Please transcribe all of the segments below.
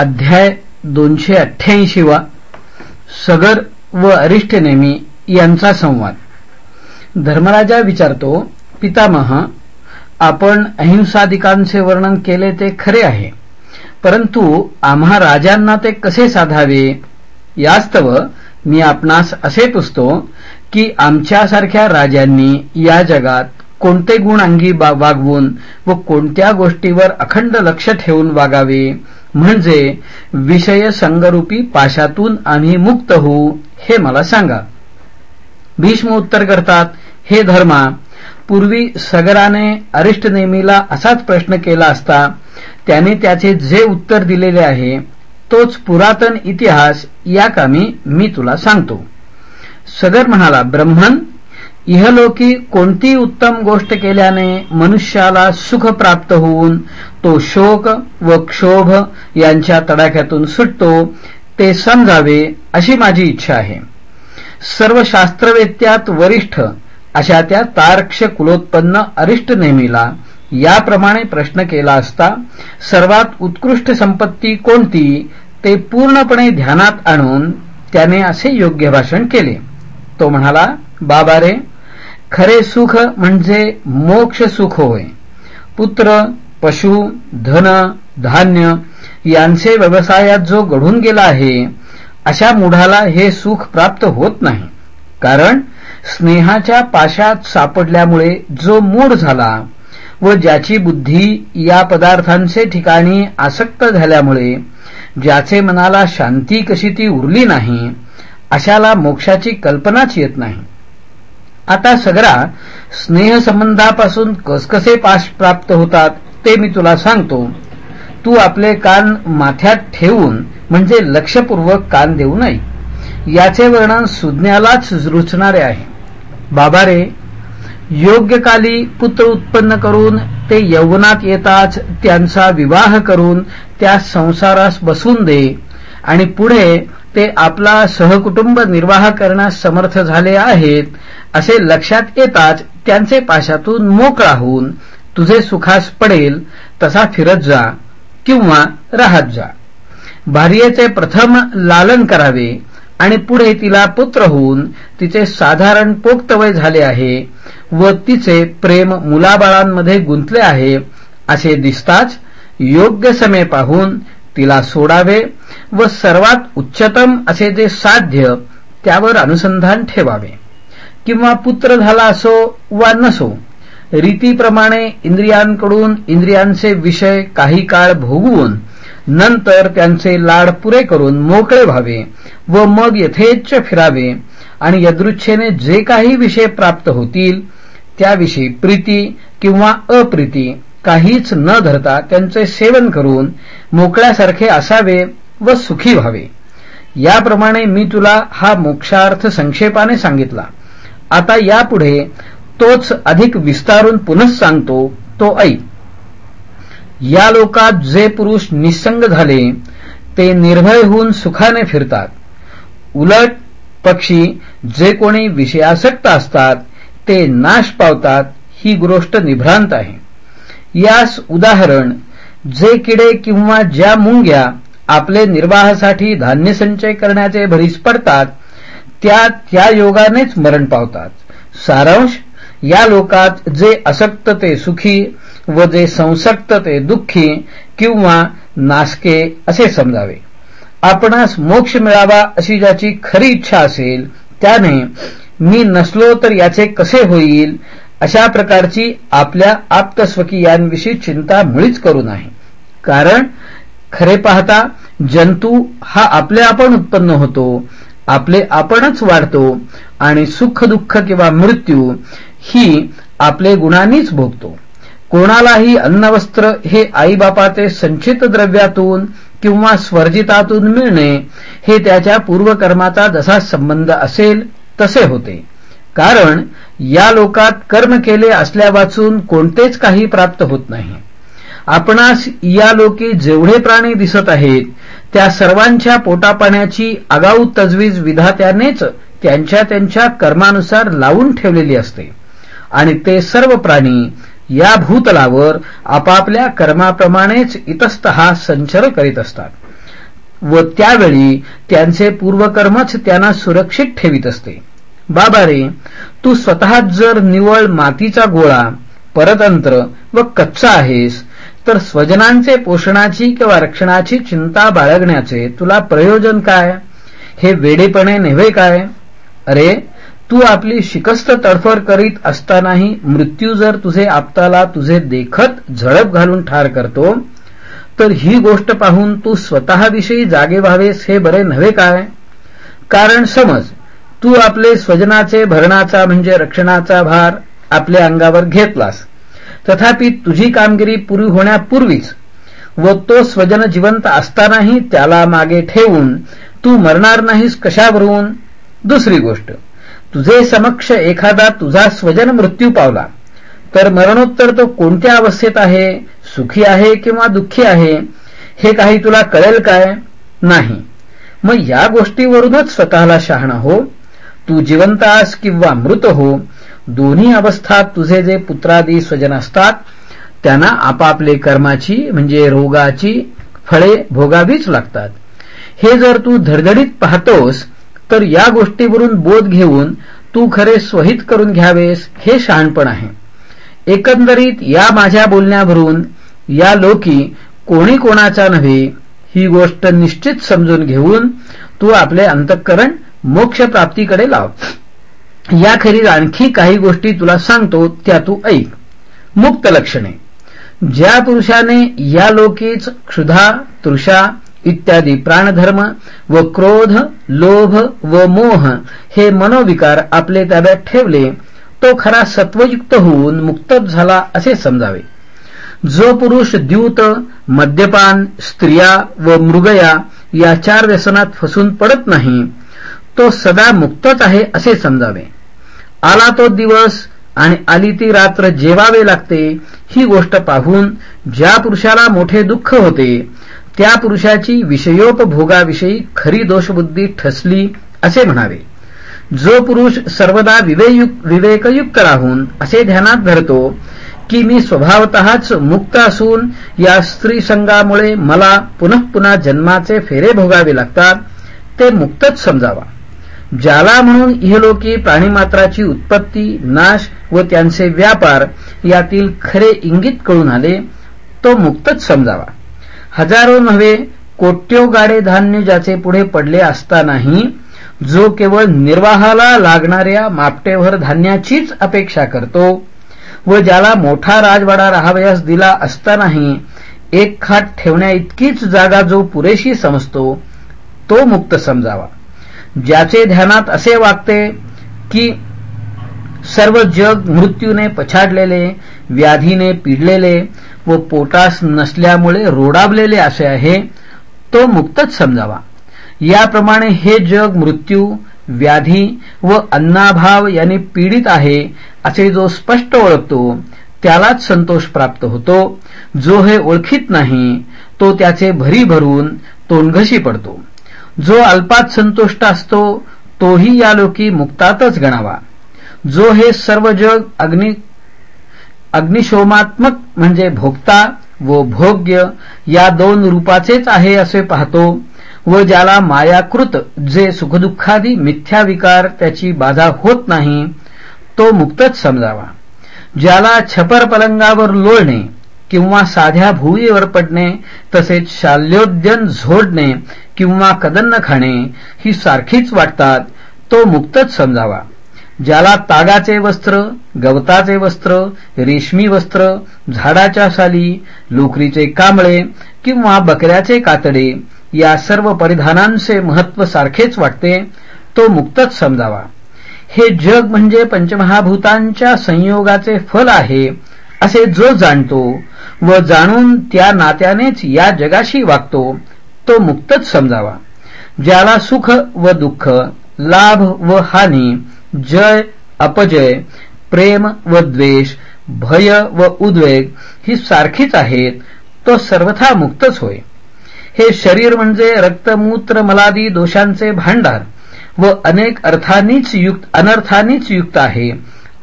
अध्याय दोनशे अठ्ठ्याऐंशी वा सगर व अरिष्ट नेमी यांचा संवाद. धर्मराजा विचारतो पितामह आपण अहिंसादिकांचे वर्णन केले ते खरे आहे परंतु आम्हा राजांना ते कसे साधावे? यास्तव मी आपणास असे पुसतो की आमच्यासारख्या राजांनी या जगात कोणते गुण अंगी वागवून व कोणत्या गोष्टीवर अखंड लक्ष ठेवून वागावे? म्हणजे विषय संगरूपी पाशातून आम्ही मुक्त होऊ हे मला सांगा. भीष्म उत्तर करतात हे धर्मा पूर्वी सगराने अरिष्ट नेमीला असाच प्रश्न केला असता त्याने त्याचे जे उत्तर दिलेले आहे तोच पुरातन इतिहास या कामी मी तुला सांगतो. सगर म्हणाला ब्रह्मन इहलोकी कोणती उत्तम गोष्ट केल्याने मनुष्याला सुख प्राप्त होऊन तो शोक व क्षोभ यांच्या तडाख्यातून सुटतो ते समजावे अशी माझी इच्छा आहे. सर्व शास्त्रवेत्यात वरिष्ठ अशा त्या तारक्ष कुलोत्पन्न अरिष्ट नेमीला याप्रमाणे प्रश्न केला असता सर्वात उत्कृष्ट संपत्ती कोणती ते पूर्णपणे ध्यानात आणून त्याने असे योग्य भाषण केले. तो म्हणाला बाबा रे खरे सुख म्हणजे मोक्ष सुख होय. पुत्र पशु धन धान्य यांचे व्यवसायात जो घडून गेला आहे अशा मुढाला हे सुख प्राप्त होत नाही. कारण स्नेहाच्या पाशात सापडल्यामुळे जो मूढ झाला व ज्याची बुद्धी या पदार्थांचे ठिकाणी आसक्त झाल्यामुळे ज्याचे मनाला शांती कशी ती उरली नाही अशाला मोक्षाची कल्पनाच येत नाही. आता सगळा स्नेहसंबंधापासून कसकसे पाश प्राप्त होतात ते मी तुला सांगतो. तू आपले कान माथ्यात ठेवून म्हणजे लक्षपूर्वक कान देऊ नये. याचे वर्णन सुज्ञालाच रुचणारे आहे. बाबा रे योग्य काली पुत्र उत्पन्न करून ते यौवनात येताच त्यांचा विवाह करून त्या संसारास बसून दे आणि पुढे ते आपला सहकुटुंब निर्वाह करण्यास समर्थ झाले आहेत असे लक्षात येताच त्यांचे पाशातून मोकळा होऊन तुझे सुखास पडेल तसा फिरत जा किंवा राहत जा. भार्येचे प्रथम लालन करावे आणि पुढे तिला पुत्र होऊन तिचे साधारण पोक्तवय झाले आहे व तिचे प्रेम मुलाबाळांमध्ये गुंतले आहे असे दिसताच योग्य समय पाहून तिला सोडावे व सर्वात उच्चतम असे जे साध्य त्यावर अनुसंधान ठेवावे. किंवा पुत्र झाला असो वा नसो रीतीप्रमाणे इंद्रियांकडून इंद्रियांचे विषय काही काळ भोगवून नंतर त्यांचे लाड पुरे करून मोकळे व्हावे व मग यथेच्छ फिरावे आणि यदृच्छेने जे काही विषय प्राप्त होतील त्याविषयी प्रीती किंवा अप्रीती काहीच न धरता त्यांचे सेवन करून मोकळ्यासारखे असावे व सुखी व्हावे. याप्रमाणे मी तुला हा मोक्षार्थ संक्षेपाने सांगितला. आता यापुढे तोच अधिक विस्तारून पुनः सांगतो तो ऐ या लोकात जे पुरुष निसंग झाले ते निर्भय होऊन सुखाने फिरतात. उलट पक्षी जे कोणी विषयासक्त असतात ते नाश पावतात ही गोष्ट निभ्रांत आहे. यास उदाहरण जे किडे किंवा ज्या मुंग्या आपले निर्वाहासाठी धान्य संचय करण्याचे भरीस पडतात त्या त्या योगानेच मरण पावतात. सारांश या लोकात जे असक्त ते सुखी व जे संसक्त ते दुःखी किंवा नासके असे समजावे. आपणास मोक्ष मिळावा अशी ज्याची खरी इच्छा असेल त्याने मी नसलो तर याचे कसे होईल अशा प्रकारची आपल्या आप्तस्वकीयांविषयी चिंता मुळीच करू नये. कारण खरे पाहता जंतू हा आपले आपण उत्पन्न होतो आपले आपणच वाढतो आणि सुख दुःख किंवा मृत्यू ही आपले गुणांनीच भोगतो. कोणालाही अन्नवस्त्र हे आईबापाचे संचित द्रव्यातून किंवा स्वर्जितातून मिळणे हे त्याच्या पूर्वकर्माचा जसा संबंध असेल तसे होते. कारण या लोकात कर्म केले असल्या वाचून कोणतेच काही प्राप्त होत नाही. आपणास या लोकी जेवढे प्राणी दिसत आहेत त्या सर्वांच्या पोटापाण्याची आगाऊ तजवीज विधात्यानेच त्यांच्या त्यांच्या कर्मानुसार लावून ठेवलेली असते. आणि ते सर्व प्राणी या भूतलावर आपापल्या कर्माप्रमाणेच इतस्त संचर करीत असतात. व त्यावेळी त्यांचे पूर्वकर्मच त्यांना सुरक्षित ठेवित असते. बाबा रे तू स्वतः जर निवळ मातीचा गोळा परतंत्र व कच्चा आहेस तर स्वजनांचे पोषणाची किंवा रक्षणाची चिंता बाळगण्याचे तुला प्रयोजन काय? हे वेडेपणे नव्हे काय? अरे तू आपली शिकस्त तडफड करीत असतानाही मृत्यू जर तुझे आपताला तुझे देखत झडप घालून ठार करतो तर ही गोष्ट पाहून तू स्वतःविषयी जागे व्हावेस हे बरे नव्हे काय? कारण समज तू आपले स्वजनाचे भरणाचा म्हणजे रक्षणाचा भार आपल्या अंगावर घेतलास. तथापि तुझी कामगिरी पुरी होण्यापूर्वीच व तो स्वजन जिवंत असतानाही त्याला मागे ठेवून तू मरणार नाहीस कशावरून? दुसरी गोष्ट तुझे समक्ष एखादा तुझा स्वजन मृत्यू पावला तर मरणोत्तर तो कोणत्या अवस्थेत आहे? सुखी आहे किंवा दुःखी आहे? हे काही तुला कळेल काय? नाही. मग या गोष्टीवरूनच स्वतःला शहाणा हो. तू जिवंत आस किंवा मृत हो दोन्ही अवस्थात तुझे जे पुत्रादी स्वजन असतात त्यांना आपापले कर्माची म्हणजे रोगाची फळे भोगावीच लागतात. हे जर तू धडधडीत पाहतोस तर या गोष्टीवरून बोध घेऊन तू खरे स्वहित करून घ्यावेस हे शहाणपण आहे. एकंदरीत या माझ्या बोलण्यावरून या लोकी कोणी कोणाचा नव्हे ही गोष्ट निश्चित समजून घेऊन तू आपले अंतःकरण मोक्ष प्राप्तीकडे लाव. याखेरीज आणखी काही गोष्टी तुला सांगतो त्या तू ऐक. मुक्त लक्षणे. ज्या पुरुषाने या लोकीच क्षुधा तृषा इत्यादी प्राणधर्म व क्रोध लोभ व मोह हे मनोविकार आपले ताब्यात ठेवले तो खरा सत्वयुक्त होऊन मुक्तच झाला असे समजावे. जो पुरुष द्यूत मद्यपान स्त्रिया व मृगया या चार व्यसनात फसून पडत नाही तो सदा मुक्तच आहे असे समजावे. आला तो दिवस आणि आली ती रात्र जेवावे लागते ही गोष्ट पाहून ज्या पुरुषाला मोठे दुःख होते त्या पुरुषाची विषयोपभोगाविषयी खरी दोषबुद्धी ठसली असे म्हणावे. जो पुरुष सर्वदा विवेकयुक्त राहून असे ध्यानात धरतो की मी स्वभावतःच मुक्त असून या स्त्री संघामुळे मला पुनः पुन्हा जन्माचे फेरे भोगावे लागतात ते मुक्तच समजावा. ज्याला म्हणून इहलोकी प्राणीमात्राची उत्पत्ती नाश व त्यांचे व्यापार यातील खरे इंगित कळून आले तो मुक्तच समजावा. हजारो नव्हे कोट्यो गाडे धान्य ज्याचे पुढे पडले असतानाही जो केवळ निर्वाहाला लागणाऱ्या मापटेभर धान्याचीच अपेक्षा करतो व ज्याला मोठा राजवाडा राहावयास दिला असतानाही एक खाट ठेवण्या इतकीच जागा जो पुरेशी समजतो तो मुक्त समजावा. ज्याचे ध्यानात असे वागते की सर्व जग मृत्यूने पछाडलेले व्याधीने पिडलेले व पोटास नसल्यामुळे रोडावलेले असे आहे तो मुक्तच समजावा. याप्रमाणे हे जग मृत्यू व्याधी व अन्नाभाव यांनी पीडित आहे असे जो स्पष्ट ओळखतो त्यालाच संतोष प्राप्त होतो. जो हे ओळखीत नाही तो त्याचे भरी भरून तोंडघशी पडतो. जो अल्पात संतुष्ट असतो तोही या लोकी मुक्तातच गणावा. जो हे सर्व जग अग्नि अग्निशोमात्मक म्हणजे भोगता व भोग्य या दोन रूपाचेच आहे असे पाहतो व ज्याला मायाकृत जे सुखदुःखादी मिथ्या विकार त्याची बाधा होत नाही तो मुक्तच समजावा. ज्याला छपर पलंगावर लोळणे किंवा साध्या भूमीवर पडणे तसेच शाल्योद्यन झोडणे किंवा कदन्न खाणे ही सारखीच वाटतात तो मुक्तच समजावा. ज्याला तागाचे वस्त्र गवताचे वस्त्र रेशमी वस्त्र झाडाच्या साली लोकरीचे कांबळे किंवा बकऱ्याचे कातडे या सर्व परिधानांचे महत्त्व सारखेच वाटते तो मुक्तच समजावा. हे जग म्हणजे पंचमहाभूतांच्या संयोगाचे फल आहे असे जो जाणतो व जाणून त्या नात्यानेच या जगाशी वागतो तो मुक्तच समजावा. ज्याला सुख व दुःख लाभ व हानी जय अपजय प्रेम व द्वेष भय व उद्वेग ही सारखीच आहेत तो सर्वथा मुक्तच होय. हे शरीर म्हणजे रक्तमूत्र मलादी दोषांचे भांडार व अनेक अर्थानीच युक्त अनर्थानीच युक्त आहे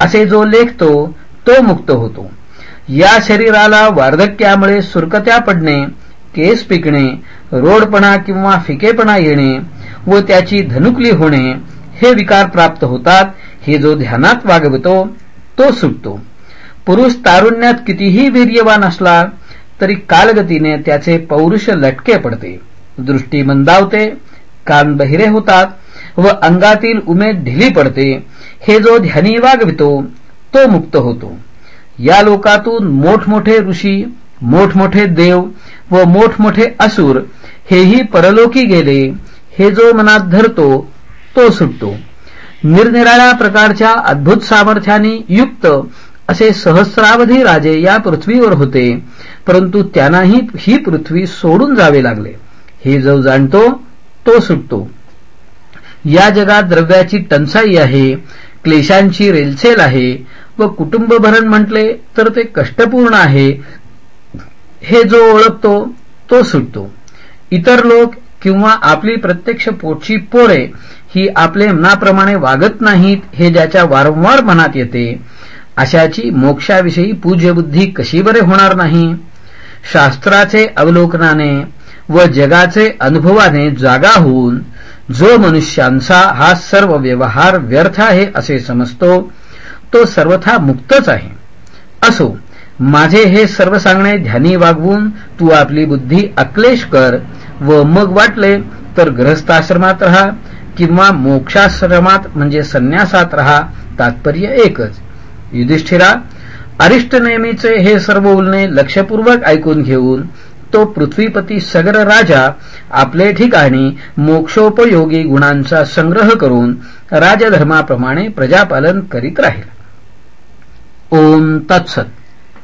असे जो लेखतो तो मुक्त होतो. या शरीराला वार्धक्यामुळे सुरकत्या पडणे केस पिकणे रोडपणा किंवा फिकेपणा येणे व त्याची धनुकली होणे हे विकार प्राप्त होतात हे जो ध्यानात वागवितो तो सुटतो. पुरुष तारुण्यात कितीही वीर्यवान असला तरी कालगतीने त्याचे पौरुष लटके पडते. दृष्टी मंदावते कान बहिरे होतात व अंगातील उमेद ढिली पडते. हे जो ध्यानी वागवितो तो मुक्त होतो. या लोकातून मोठमोठे ऋषी मोठमोठे देव व मोठमोठे असुर हेही परलोकी गेले. हे जो मनात धरतो तो सुटतो. निरनिराळ्या प्रकारच्या अद्भुत सामर्थ्याने युक्त असे सहस्रावधी राजे या पृथ्वीवर होते. परंतु त्यांनाही ही पृथ्वी सोडून जावे लागले. हे जो जाणतो तो सुटतो. या जगात द्रव्याची टंचाई आहे क्लेशांची रेलचेल आहे व कुटुंब भरण म्हटले तर ते कष्टपूर्ण आहे. हे जो ओळखतो तो सुटतो. इतर लोक किंवा आपली प्रत्यक्ष पोटची पोरे ही आपले मनाप्रमाणे वागत नाहीत हे ज्याच्या वारंवार मनात येते. अशाची मोक्षाविषयी पूज्यबुद्धी कशी बरे होणार नाही? शास्त्राचे अवलोकनाने व जगाचे अनुभवाने जागा होऊन जो मनुष्यांचा हा सर्व व्यवहार व्यर्थ आहे असे समजतो तो सर्वथा मुक्तच आहे. असो माझे हे सर्व सांगणे ध्यानी वागवून तू आपली बुद्धी अक्लेश कर व मग वाटले तर ग्रहस्थाश्रमात राहा किंवा मोक्षाश्रमात म्हणजे संन्यासात राहा तात्पर्य एकच. युधिष्ठिरा अरिष्ट नेहमीचे हे सर्व बोलणे लक्षपूर्वक ऐकून घेऊन तो पृथ्वीपती सगर राजा आपले ठिकाणी मोक्षोपयोगी गुणांचा संग्रह करून राजधर्माप्रमाणे प्रजापालन करीत राहील. ओम तत्सत.